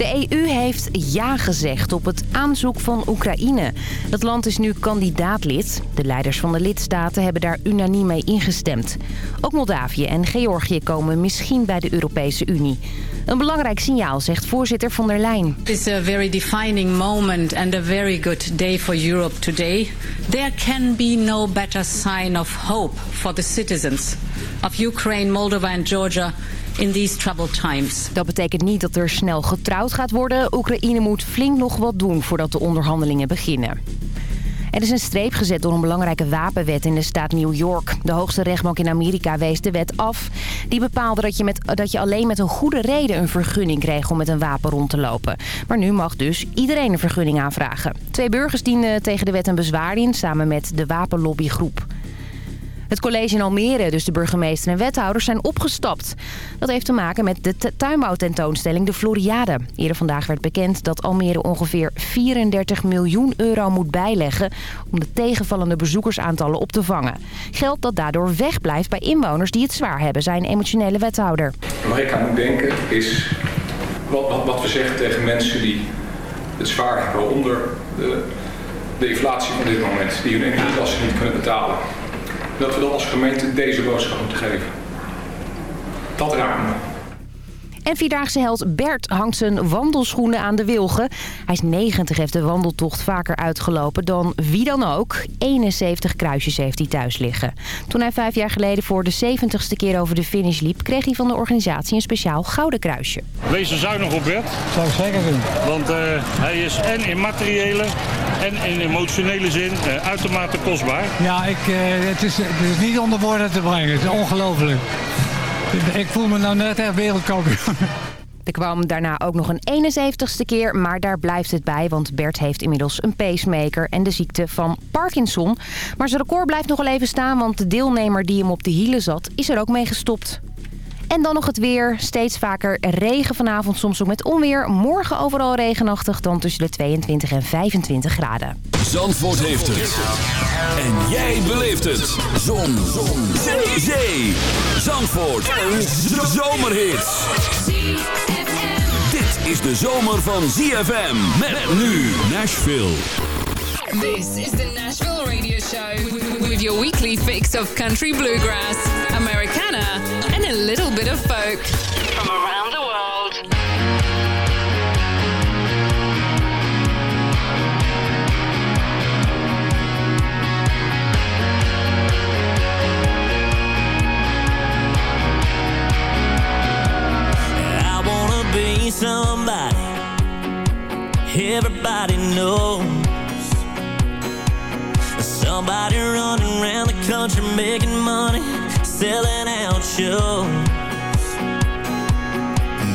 De EU heeft ja gezegd op het aanzoek van Oekraïne. Dat land is nu kandidaatlid. De leiders van de lidstaten hebben daar unaniem mee ingestemd. Ook Moldavië en Georgië komen misschien bij de Europese Unie. Een belangrijk signaal, zegt voorzitter von der Leyen. It's a very defining moment and a very good day for Europe today. There can be no better sign of hope for the citizens of Ukraine, Moldova and Georgia in these troubled times. Dat betekent niet dat er snel getrouwd gaat worden. Oekraïne moet flink nog wat doen voordat de onderhandelingen beginnen. Er is een streep gezet door een belangrijke wapenwet in de staat New York. De hoogste rechtbank in Amerika wees de wet af. Die bepaalde dat je, met, dat je alleen met een goede reden een vergunning kreeg om met een wapen rond te lopen. Maar nu mag dus iedereen een vergunning aanvragen. Twee burgers dienen tegen de wet een bezwaar in, samen met de wapenlobbygroep. Het college in Almere, dus de burgemeester en wethouders, zijn opgestapt. Dat heeft te maken met de tuinbouwtentoonstelling De Floriade. Eerder vandaag werd bekend dat Almere ongeveer 34 miljoen euro moet bijleggen... om de tegenvallende bezoekersaantallen op te vangen. Geld dat daardoor wegblijft bij inwoners die het zwaar hebben, zijn emotionele wethouder. Waar ik aan moet denken is wat, wat, wat we zeggen tegen mensen die het zwaar hebben onder de, de inflatie van dit moment. Die hun energielasten niet kunnen betalen dat we dan als gemeente deze boodschap moeten geven. Dat raakt me. En Vierdaagse held Bert hangt zijn wandelschoenen aan de wilgen. Hij is 90, heeft de wandeltocht vaker uitgelopen dan wie dan ook. 71 kruisjes heeft hij thuis liggen. Toen hij vijf jaar geleden voor de 70ste keer over de finish liep... kreeg hij van de organisatie een speciaal gouden kruisje. Wees er zuinig op, Bert. Zou ik zeker doen. Want uh, hij is en in materiële en in emotionele zin uh, uitermate kostbaar. Ja, ik, uh, het, is, het is niet onder woorden te brengen. Het is ongelooflijk. Ik voel me nou net echt wereldkampioen. Er kwam daarna ook nog een 71ste keer, maar daar blijft het bij... want Bert heeft inmiddels een pacemaker en de ziekte van Parkinson. Maar zijn record blijft nog wel even staan... want de deelnemer die hem op de hielen zat, is er ook mee gestopt. En dan nog het weer. Steeds vaker regen vanavond, soms ook met onweer. Morgen overal regenachtig, dan tussen de 22 en 25 graden. Zandvoort heeft het. En jij beleeft het. Zon. Zon. Zee. Zee. Zandvoort. Een zomerhit. Dit is de zomer van ZFM. Met nu Nashville. This is the Nashville Radio Show with your weekly fix of country bluegrass, Americana, and a little bit of folk from around the world. I wanna be somebody everybody knows. Somebody running around the country making money, selling out shows.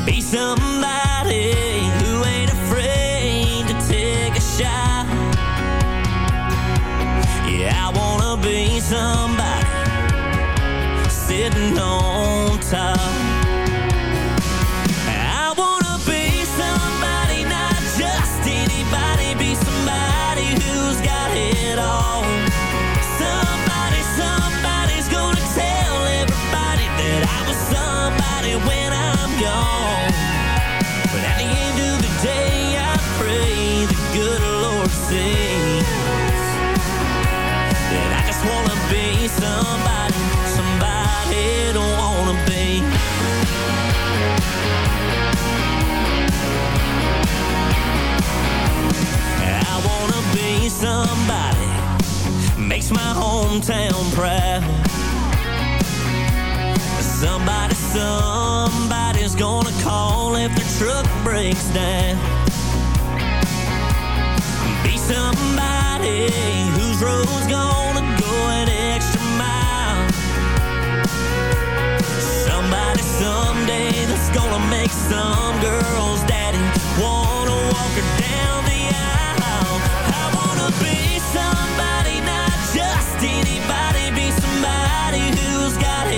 Be somebody who ain't afraid to take a shot. Yeah, I wanna be somebody sitting on top. Somebody makes my hometown proud. Somebody, somebody's gonna call if the truck breaks down. Be somebody whose road's gonna go an extra mile. Somebody someday that's gonna make some girl's daddy wanna walk her down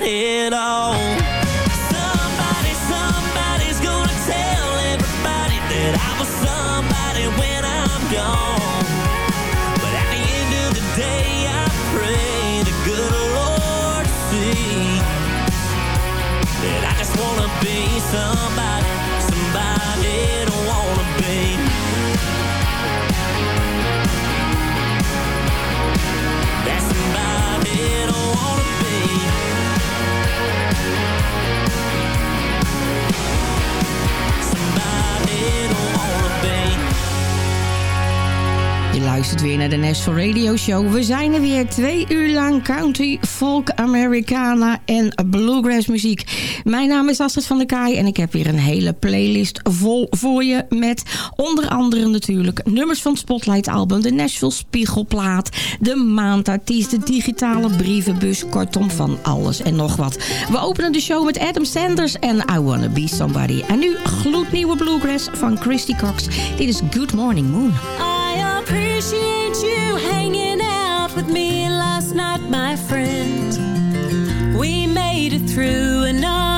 got it all. Somebody, somebody's gonna tell everybody that I was somebody when I'm gone. But at the end of the day, I pray the good Lord see that I just wanna be somebody, somebody Somebody don't. Luistert weer naar de Nashville Radio Show. We zijn er weer twee uur lang country, folk, Americana en bluegrass muziek. Mijn naam is Astrid van der Kaai en ik heb weer een hele playlist vol voor je. Met onder andere natuurlijk nummers van het Spotlight album, de Nashville Spiegelplaat, de maandartiest, de digitale brievenbus, kortom van alles en nog wat. We openen de show met Adam Sanders en I Wanna Be Somebody. En nu gloednieuwe bluegrass van Christy Cox. Dit is Good Morning Moon. Appreciate you hanging out with me last night, my friend. We made it through another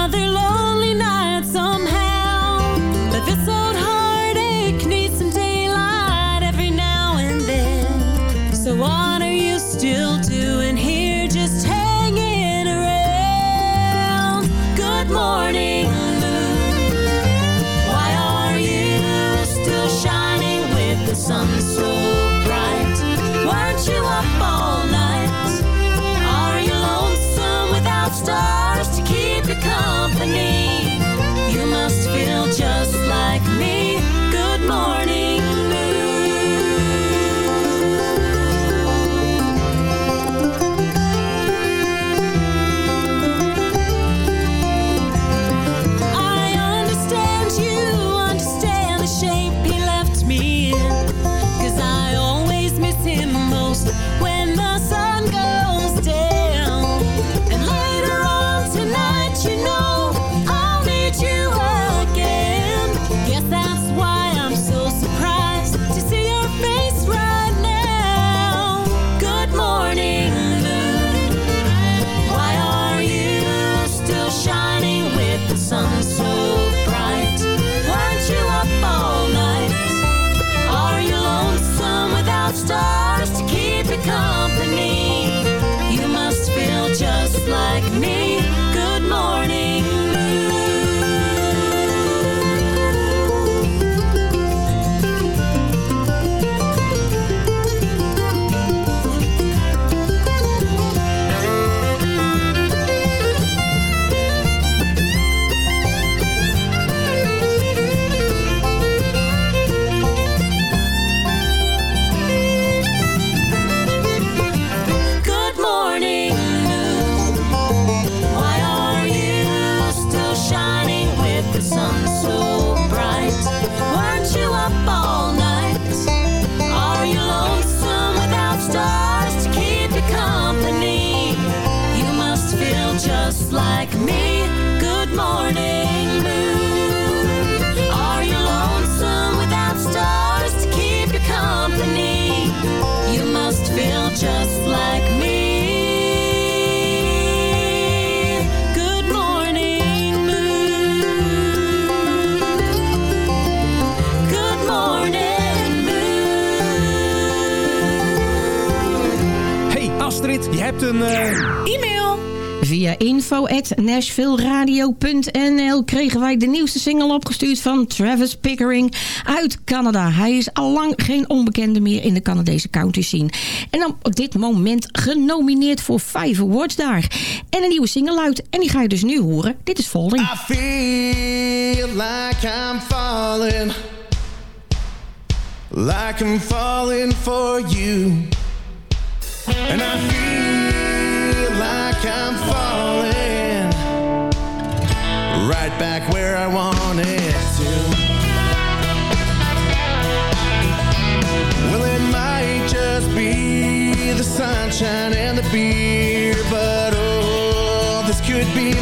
Astrid, je hebt een... eh, E-mail. Via info.nashvilleradio.nl kregen wij de nieuwste single opgestuurd van Travis Pickering uit Canada. Hij is al lang geen onbekende meer in de Canadese country scene. En dan op dit moment genomineerd voor vijf awards daar. En een nieuwe single uit. En die ga je dus nu horen. Dit is Falling. I feel like I'm falling, like I'm falling for you. And I feel like I'm falling Right back where I wanted to. Well, it might just be the sunshine and the beer But oh, this could be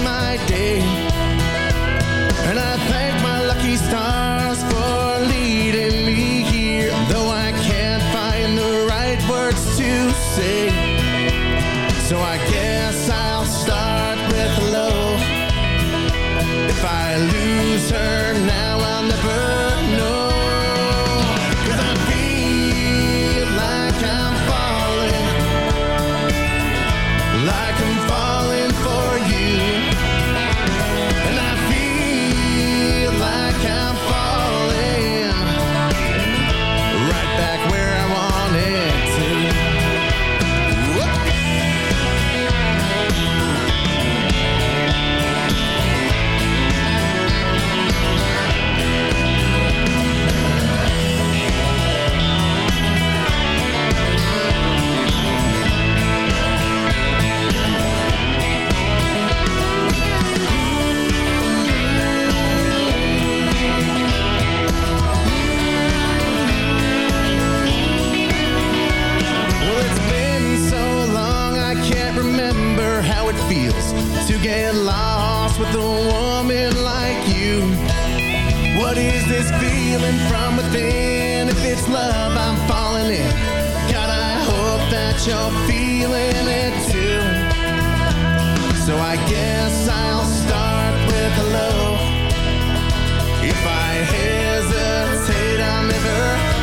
this feeling from within. If it's love, I'm falling in. God, I hope that you're feeling it too. So I guess I'll start with hello. If I hesitate, I'll never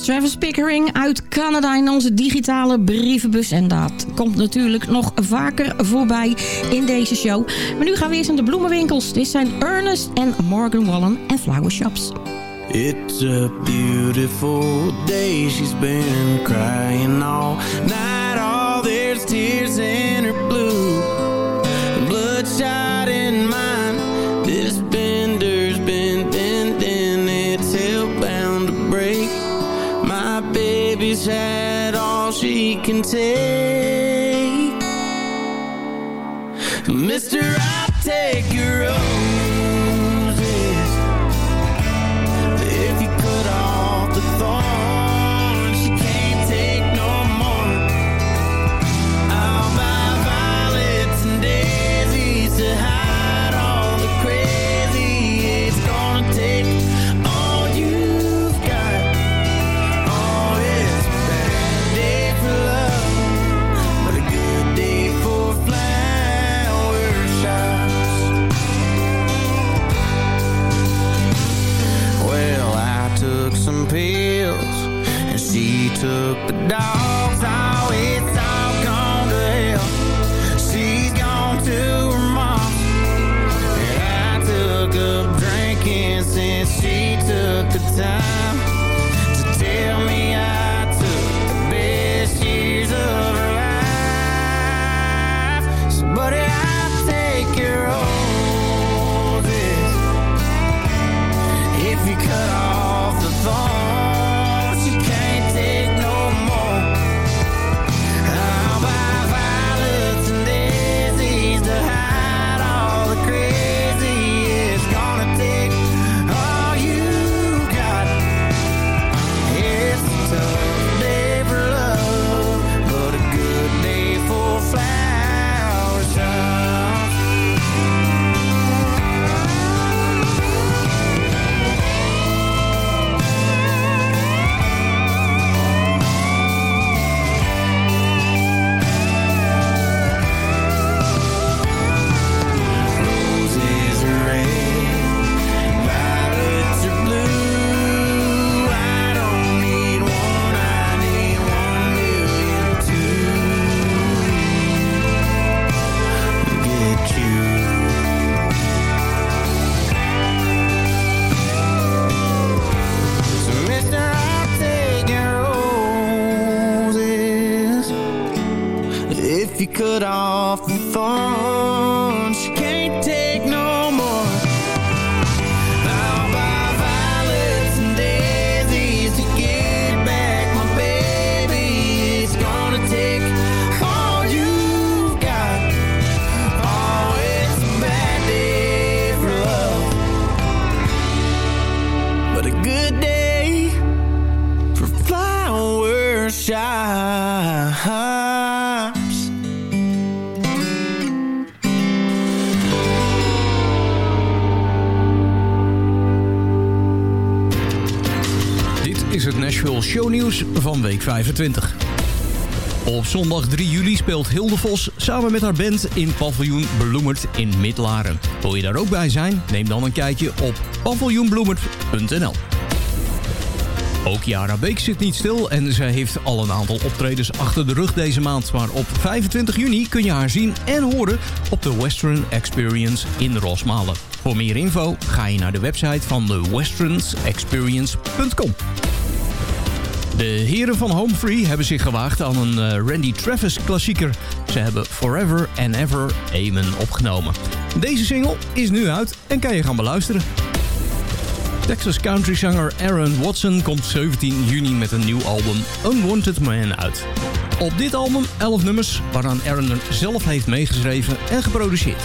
Travis Pickering uit Canada in onze digitale brievenbus. En dat komt natuurlijk nog vaker voorbij in deze show. Maar nu gaan we eerst naar de bloemenwinkels. Dit zijn Ernest en Morgan Wallen en Flower Shops. It's a beautiful day, she's been crying take The or down 25. Op zondag 3 juli speelt Hilde Vos samen met haar band in paviljoen Bloemert in Midlaren. Wil je daar ook bij zijn? Neem dan een kijkje op paviljoenbloemert.nl ook Jara Beek zit niet stil en zij heeft al een aantal optredens achter de rug deze maand. Maar op 25 juni kun je haar zien en horen op de Western Experience in Rosmalen. Voor meer info ga je naar de website van de westernsexperience.com. De heren van Home Free hebben zich gewaagd aan een eh, Randy Travis klassieker. Ze hebben Forever and Ever Amen opgenomen. Deze single is nu uit en kan je gaan beluisteren. Texas countryzanger Aaron Watson komt 17 juni met een nieuw album Unwanted Man uit. Op dit album 11 nummers waaraan Aaron er zelf heeft meegeschreven en geproduceerd.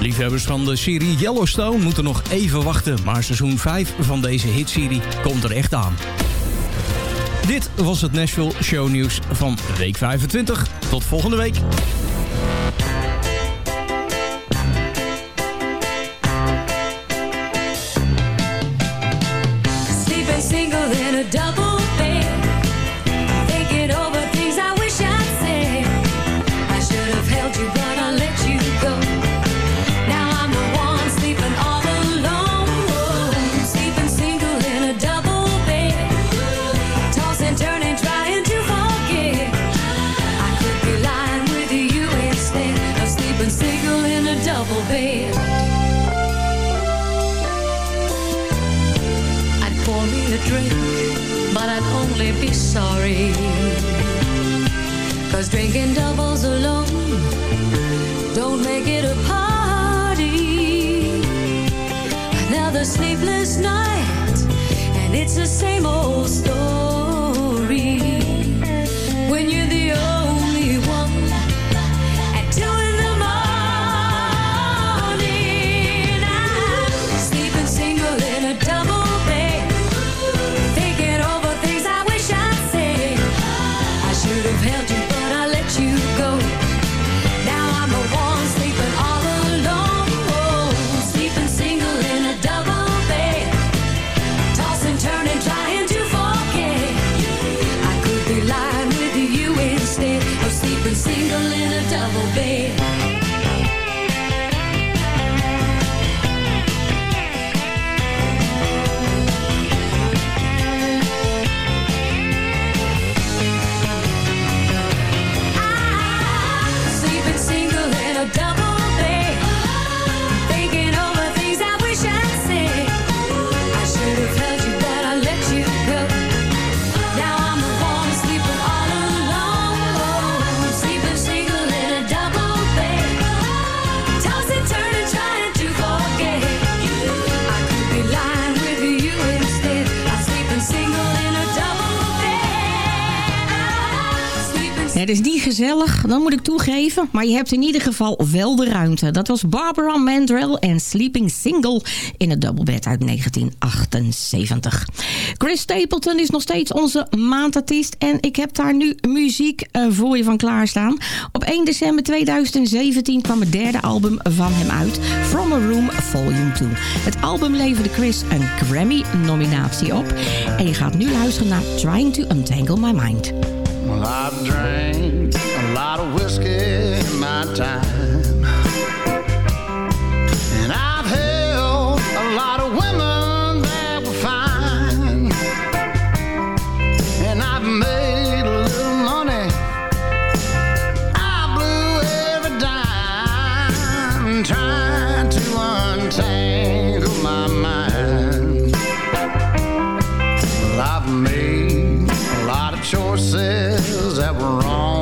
Liefhebbers van de serie Yellowstone moeten nog even wachten... maar seizoen 5 van deze hitserie komt er echt aan. Dit was het Nashville Show Nieuws van week 25. Tot volgende week. It's the same old dat moet ik toegeven. Maar je hebt in ieder geval wel de ruimte. Dat was Barbara Mandrell en Sleeping Single in het dubbelbed uit 1978. Chris Stapleton is nog steeds onze maandartiest. En ik heb daar nu muziek eh, voor je van klaarstaan. Op 1 december 2017 kwam het derde album van hem uit. From a Room Volume 2. Het album leverde Chris een Grammy-nominatie op. En je gaat nu luisteren naar Trying to Untangle My Mind. Well, lot of whiskey in my time. And I've held a lot of women that were fine. And I've made a little money. I blew every dime trying to untangle my mind. Well, I've made a lot of choices that were wrong.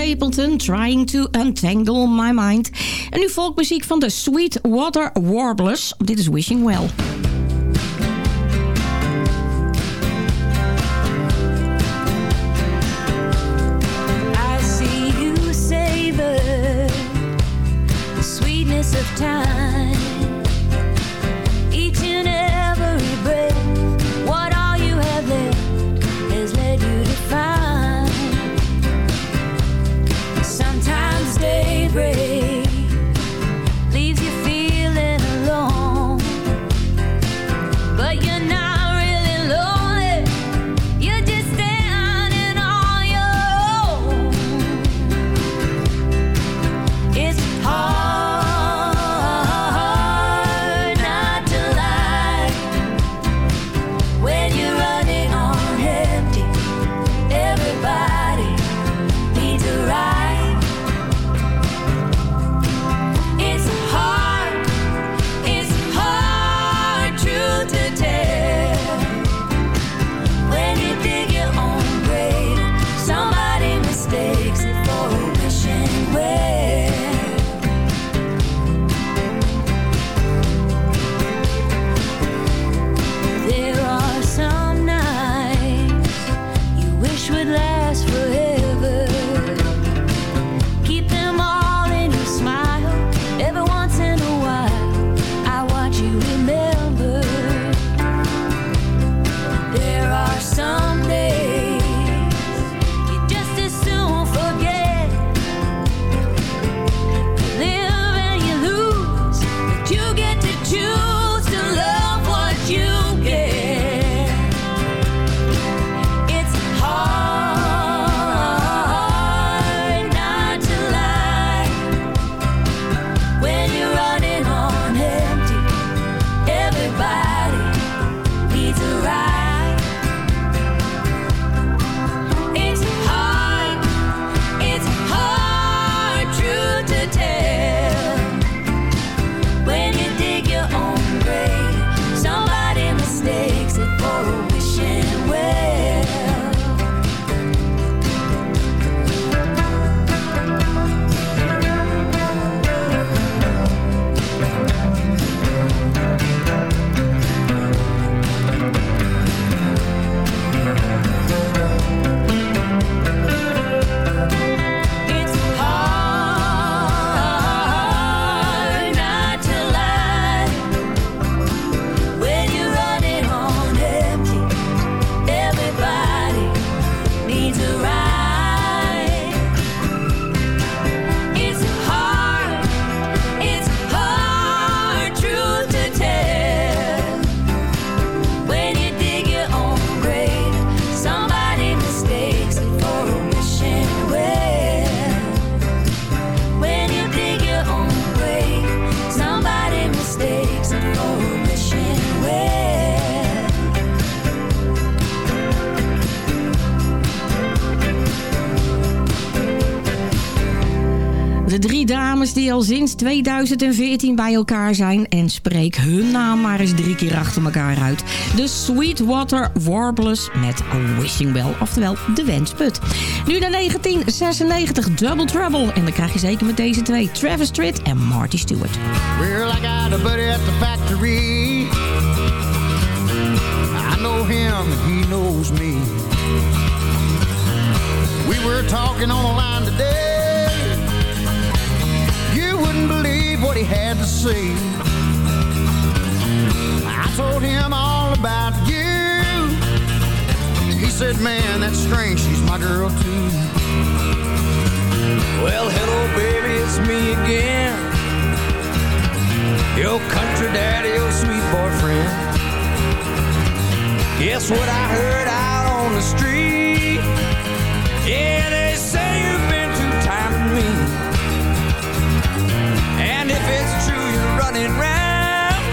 Stapleton, Trying to Untangle My Mind. En nu volkmuziek van de Sweetwater Warblers. Dit is Wishing Well. Die al sinds 2014 bij elkaar zijn. En spreek hun naam maar eens drie keer achter elkaar uit. De Sweetwater Warblers met Wishing Well. Oftewel de wensput. Nu naar 1996 Double Trouble. En dan krijg je zeker met deze twee. Travis Tritt en Marty Stewart. Well, I got a buddy at the factory. I know him he knows me. We were talking on the line today. He had to see. I told him all about you. He said, man, that's strange. She's my girl too. Well, hello, baby, it's me again. Your country daddy, your sweet boyfriend. Guess what I heard out on the street? Yeah, they say you've been running round.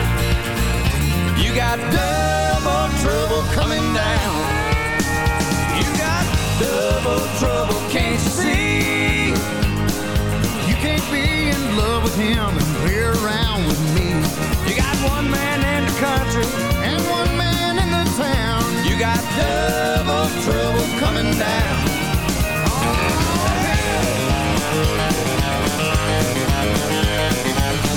You got double trouble coming down. You got double trouble, can't you see? You can't be in love with him and be around with me. You got one man in the country and one man in the town. You got double trouble coming down. Oh, yeah.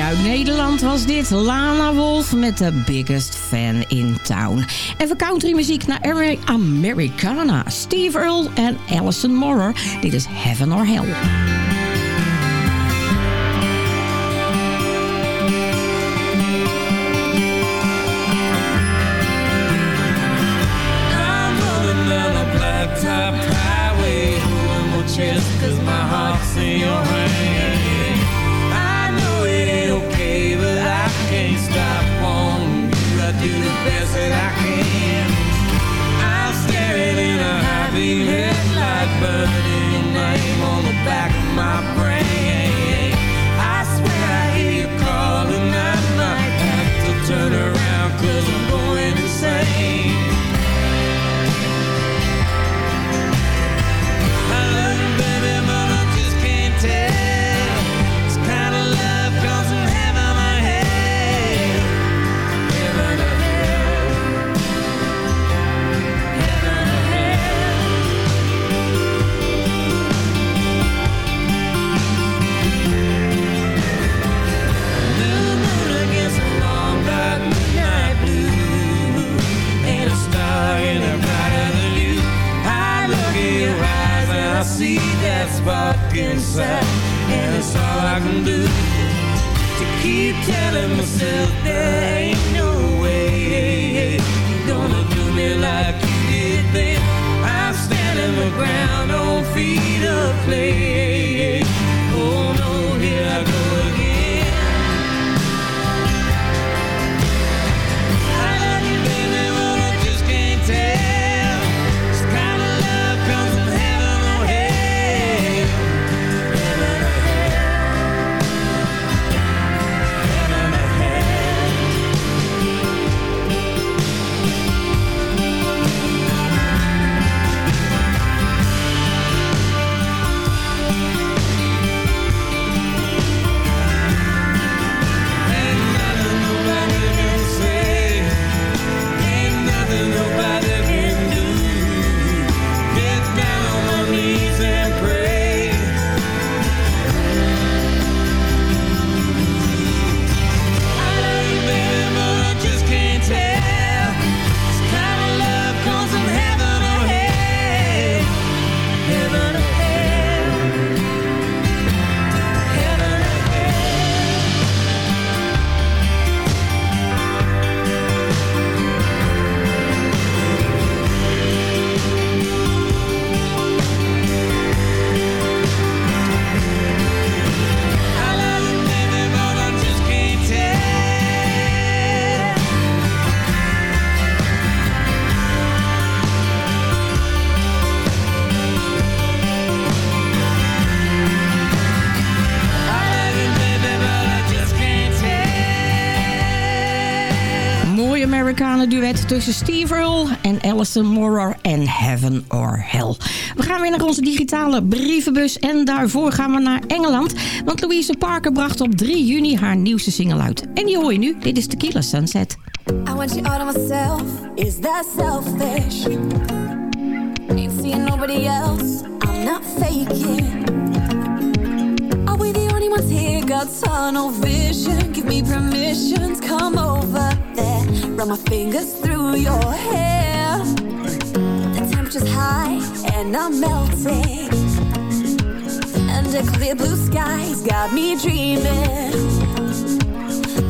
Uit Nederland was dit Lana Wolf met de biggest fan in town. En voor countrymuziek naar Ameri- Americana. Steve Earle en Alison Moore. Dit is Heaven or Hell. My your blackbird spark inside, and it's all I can do to keep telling myself there ain't no way you're gonna do me like you did then. I'm standing my ground on feet of clay. Tussen Steve Earle en Alison Moore en Heaven or Hell. We gaan weer naar onze digitale brievenbus en daarvoor gaan we naar Engeland. Want Louise Parker bracht op 3 juni haar nieuwste single uit. En die hoor je nu, dit is Tequila Sunset. I want you all myself. Is that selfish? Nobody else. I'm not faking. Are we the only ones here? Got tunnel vision. Give me permission. to Come over there. Run my fingers through your hair. The temperature's high and I'm melting. And the clear blue skies got me dreaming.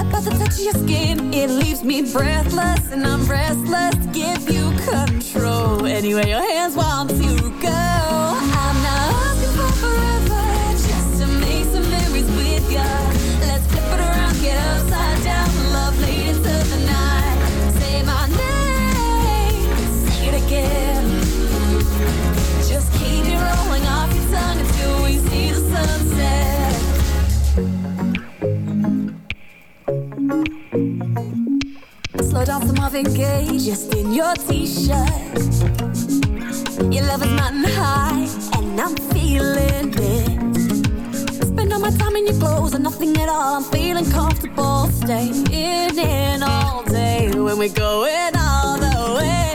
About the touch of your skin, it leaves me breathless And I'm restless give you control Anyway, your hands want to go Marvin Gaye just in your t-shirt. Your love is mountain high, and I'm feeling it. Spend all my time in your clothes and nothing at all. I'm feeling comfortable staying in all day when we're going all the way.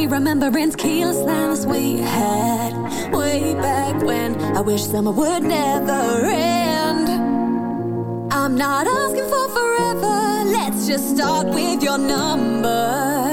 me remembering keyless lines we had way back when. I wish summer would never end. I'm not asking for forever. Let's just start with your number.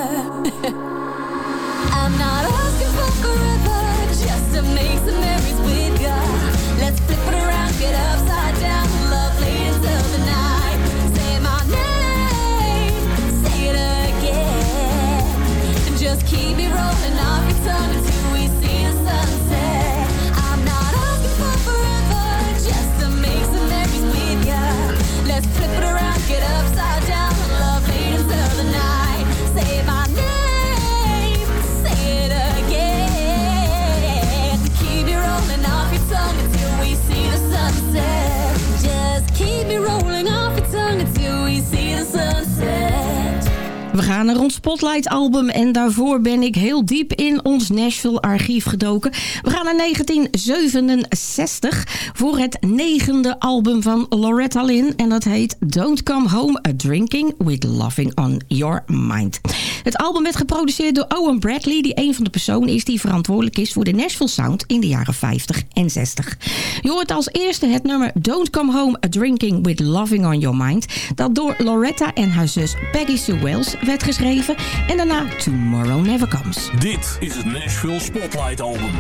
gaan een ons Spotlight album. En daarvoor ben ik heel diep in ons Nashville archief gedoken. We gaan naar 1967 voor het negende album van Loretta Lynn. En dat heet Don't Come Home A Drinking With Loving On Your Mind. Het album werd geproduceerd door Owen Bradley, die een van de personen is die verantwoordelijk is voor de Nashville Sound in de jaren 50 en 60. Je hoort als eerste het nummer Don't Come Home A Drinking With Loving On Your Mind, dat door Loretta en haar zus Peggy Sue Wells werd geschreven. En daarna Tomorrow Never Comes. Dit is het Nashville Spotlight Album.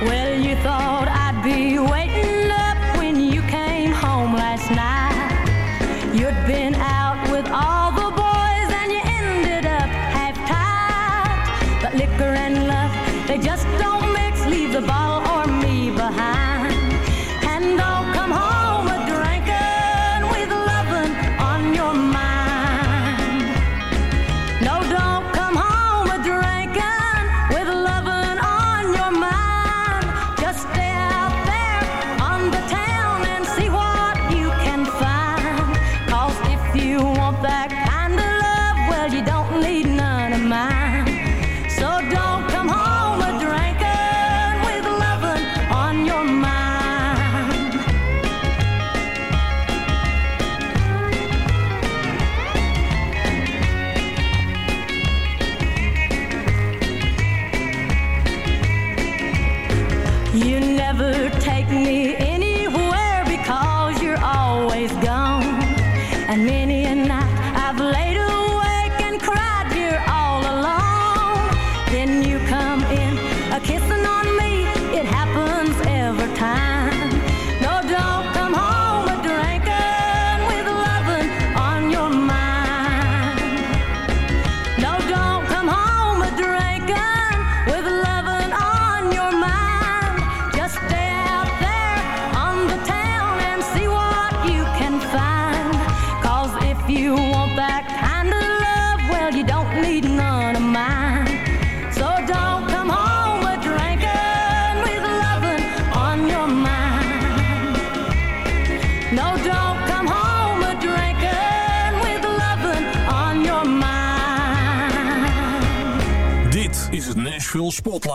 Well, you thought I'd be waiting up when you came home last night. You'd been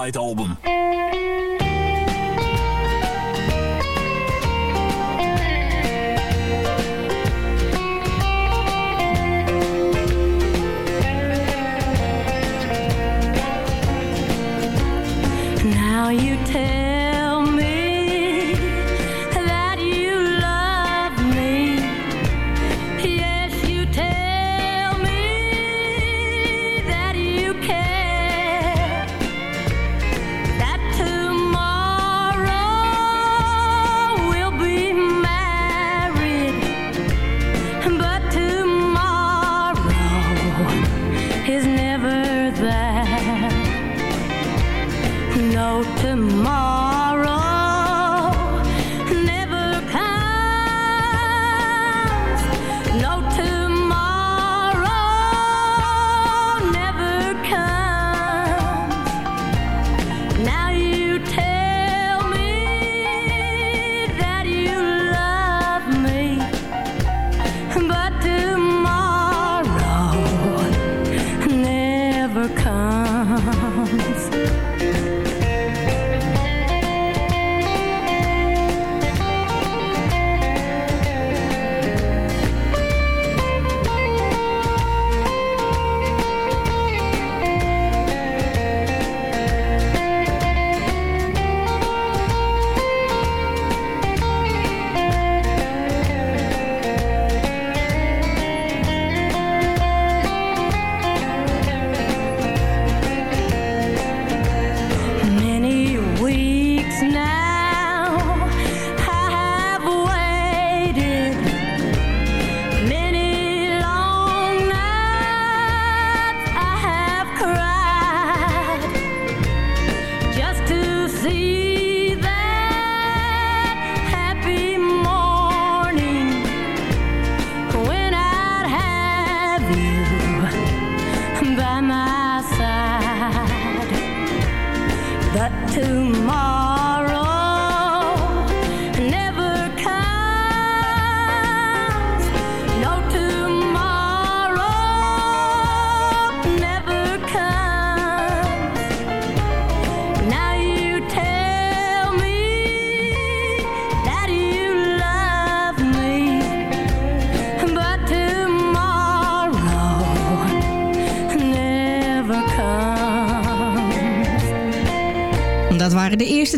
Spotlight album.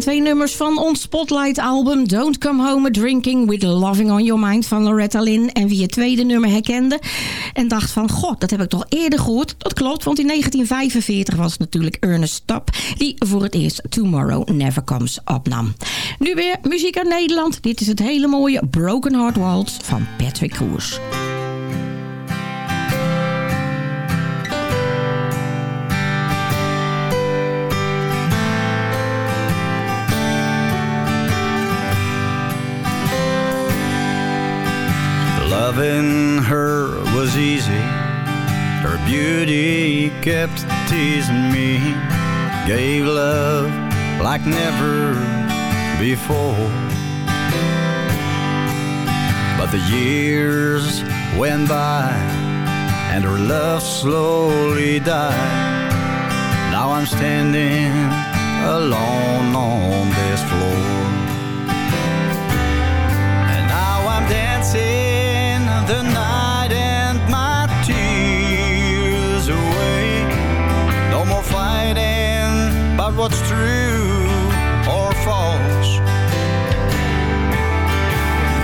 Twee nummers van ons Spotlight-album... Don't Come Home a Drinking with Loving on Your Mind van Loretta Lynn. En wie het tweede nummer herkende en dacht van... god, dat heb ik toch eerder gehoord? Dat klopt, want in 1945 was het natuurlijk Ernest Stapp... die voor het eerst Tomorrow Never Comes opnam. Nu weer muziek uit Nederland. Dit is het hele mooie Broken Heart Waltz van Patrick Koers. Loving her was easy. Her beauty kept teasing me. Gave love like never before. But the years went by and her love slowly died. Now I'm standing alone on this floor. What's true or false.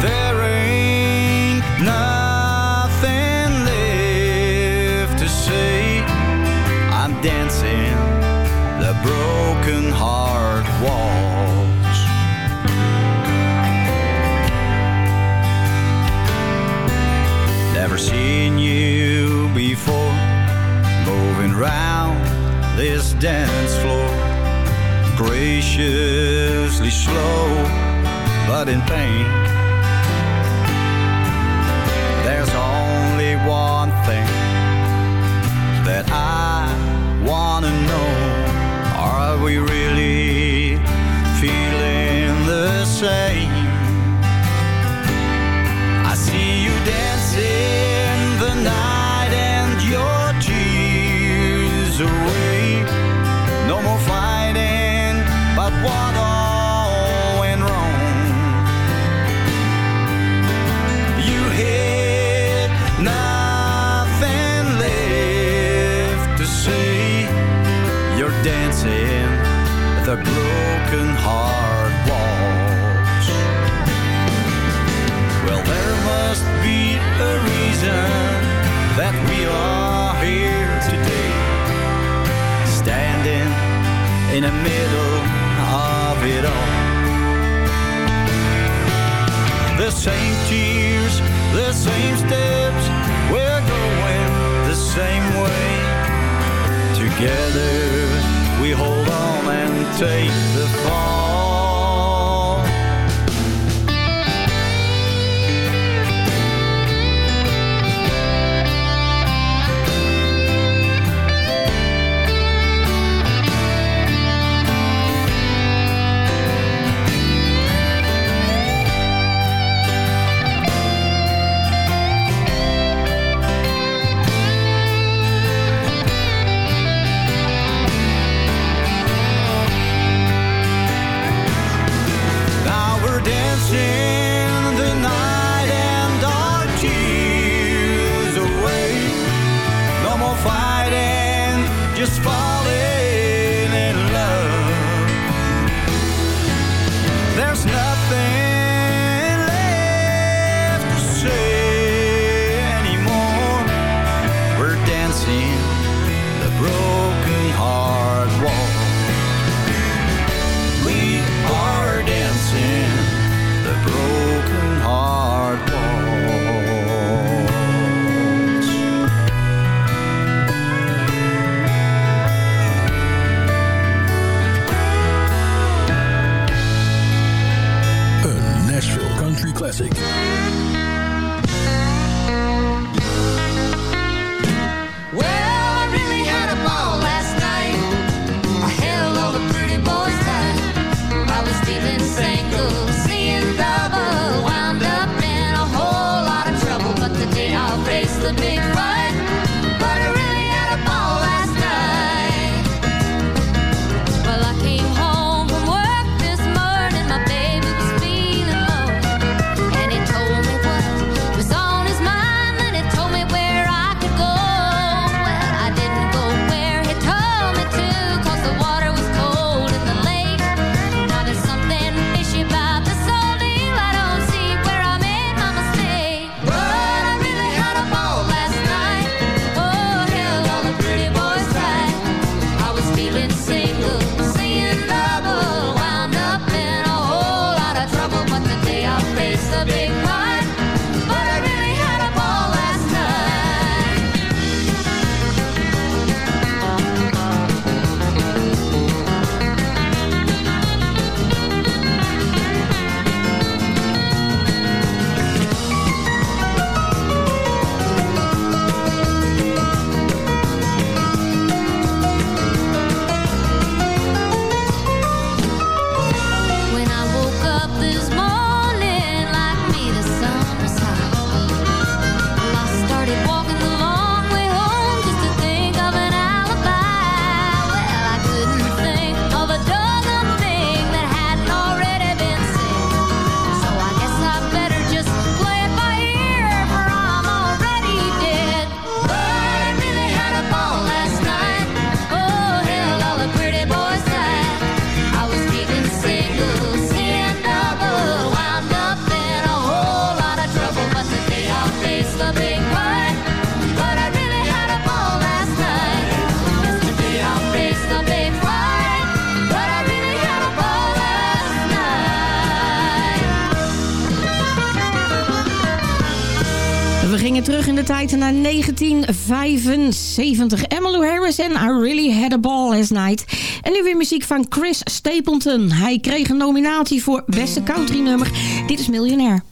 There ain't nothing left to say. I'm dancing the broken heart waltz. In pain. 1975. Emmylou Harris en I Really Had a Ball Last Night. En nu weer muziek van Chris Stapleton. Hij kreeg een nominatie voor beste country nummer. Dit is Miljonair.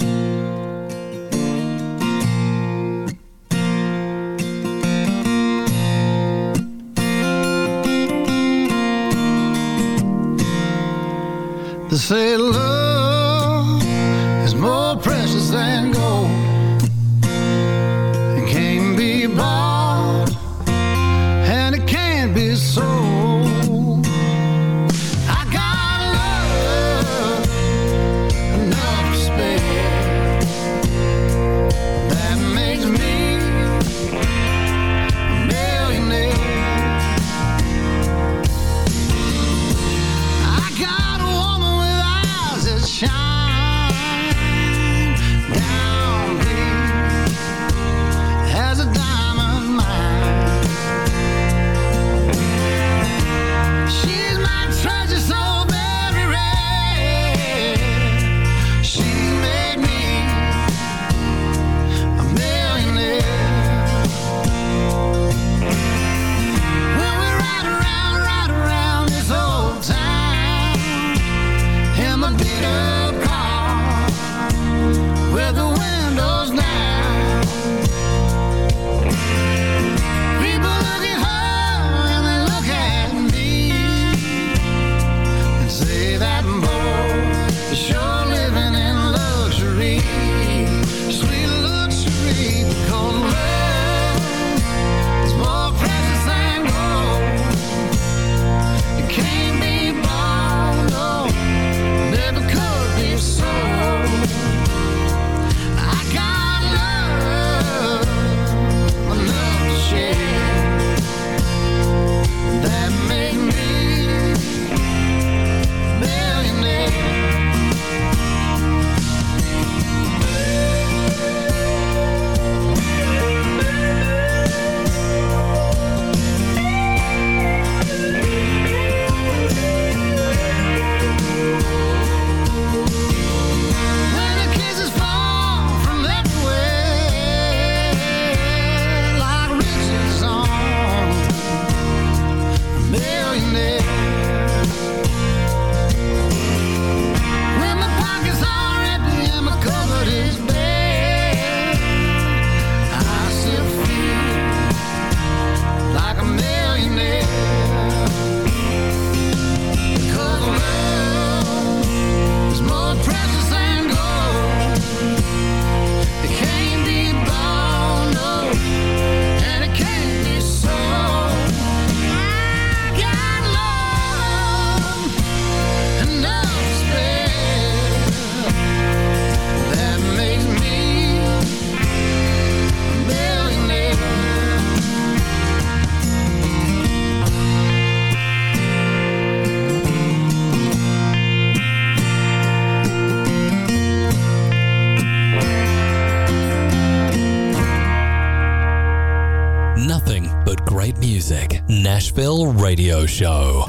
Show.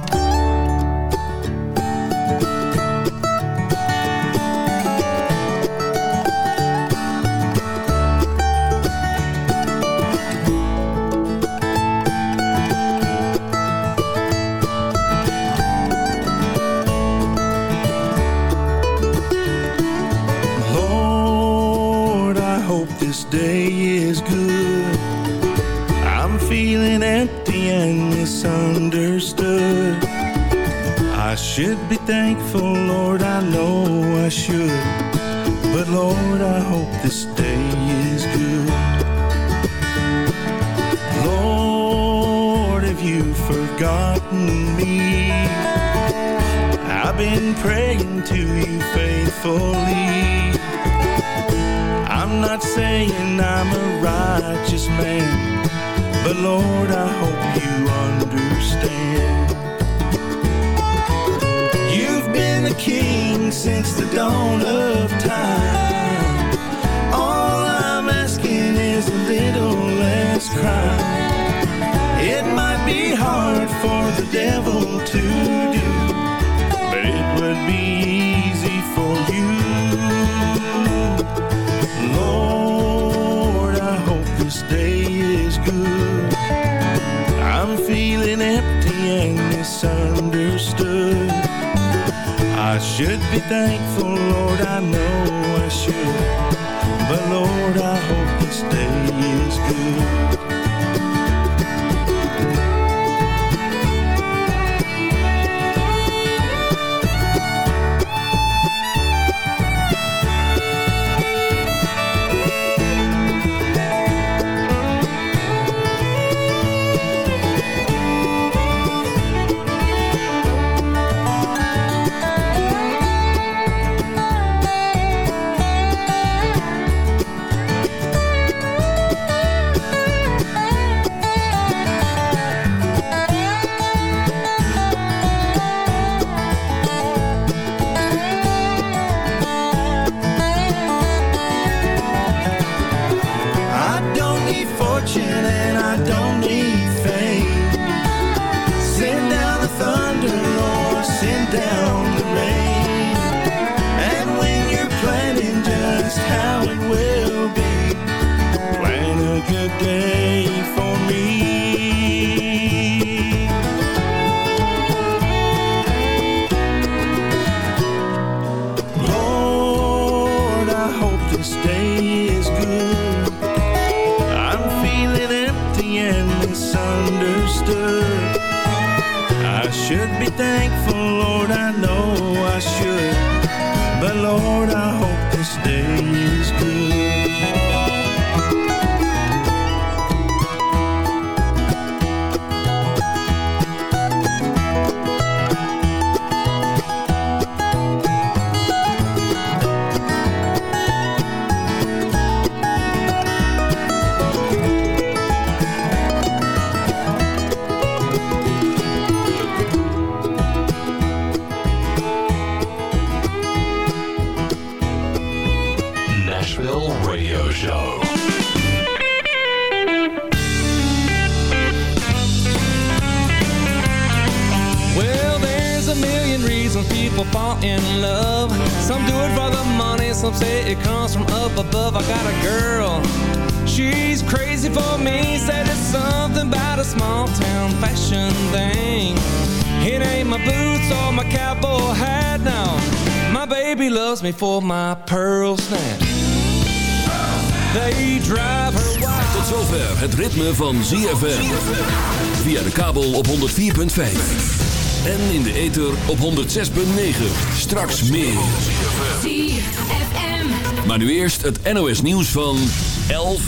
Me? I've been praying to you faithfully. I'm not saying I'm a righteous man, but Lord, I hope you understand. You've been a king since the dawn of time. All I'm asking is a little less crime. Hard for the devil to do, but it would be easy for you. Lord, I hope this day is good. I'm feeling empty and misunderstood. I should be thankful, Lord, I know I should. But Lord, I hope this day is good. Me for my pearl snatch. They drive her wild. Tot zover het ritme van ZFM. Via de kabel op 104.5. En in de ether op 106.9. Straks meer. Maar nu eerst het NOS nieuws van 11